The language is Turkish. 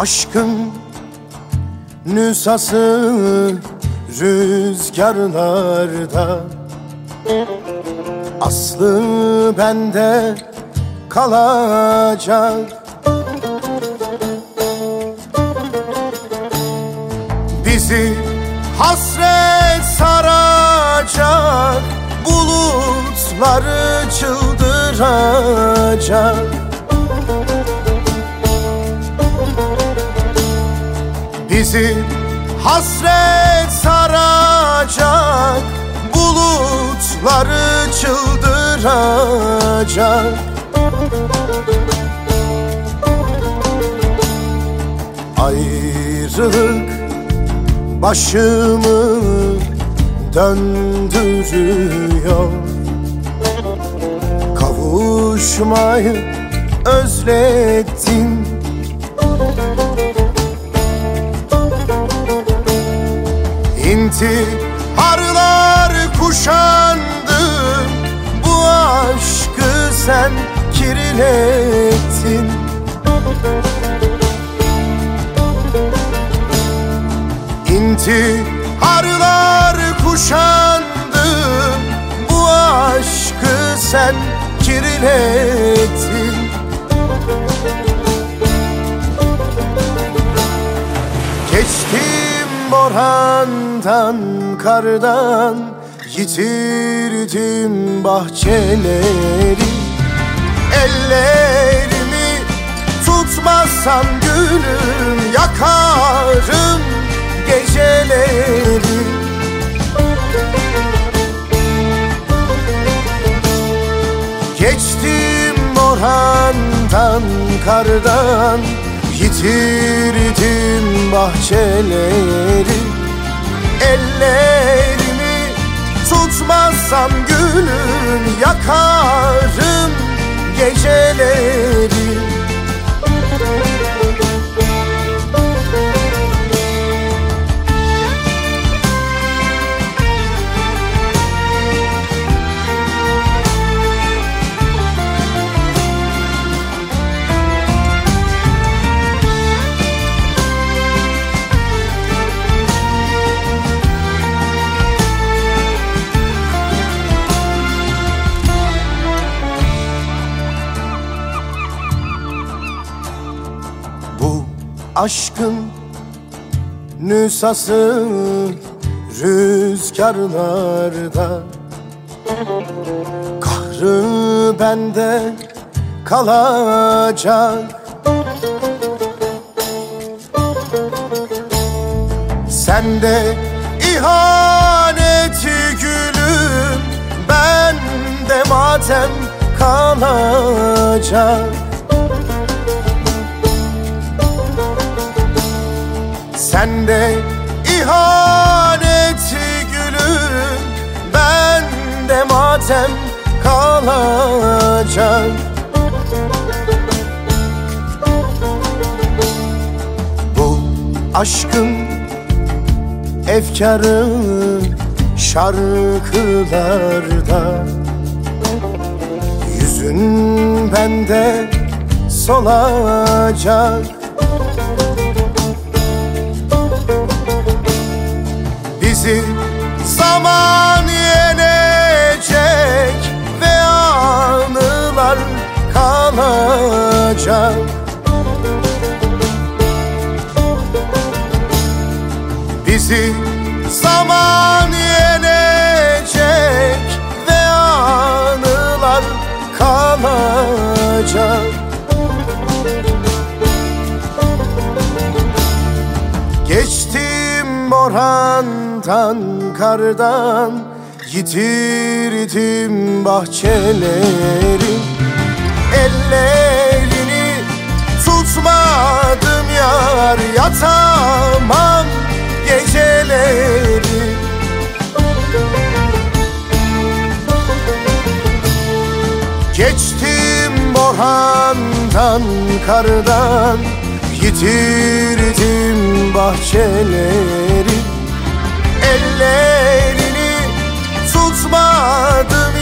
Aşkın nüsası rüzgarlarda. Aslı bende kalacak. Bizi hasret saracak Bulutları çıldıracak Bizi hasret saracak Bulutları çıldıracak. Ayrılık başımı döndürüyor. Kavuşmayı özledim sen kirlettin. İntiharlar kuşandı Bu aşkı sen kirlettin. Geçtim borandan kardan Yitirdim bahçeleri Ellerimi tutmazsam gülüm Yakarım geceleri. Geçtim borandan kardan Yitirdim bahçeleri. Ellerimi tutmazsam gülüm Yakarım geceleri aşkın nüsası rüzgarlarda. Kahrı bende kalacak. Sende ihaneti gülüm Bende matem kalacak Sende ihaneti gülüm Bende matem kalacak Bu aşkın efkarı şarkılarda. Yüzün bende solacak Bizi zaman yenecek ve anılar kalacak. Bizi zaman yenecek ve anılar kalacak Borandan kardan Yitirdim bahçeleri. Ellerini tutmadım yar Yatamam geceleri. Geçtim borandan kardan Yitirdim bahçeleri Ellerini tutmadım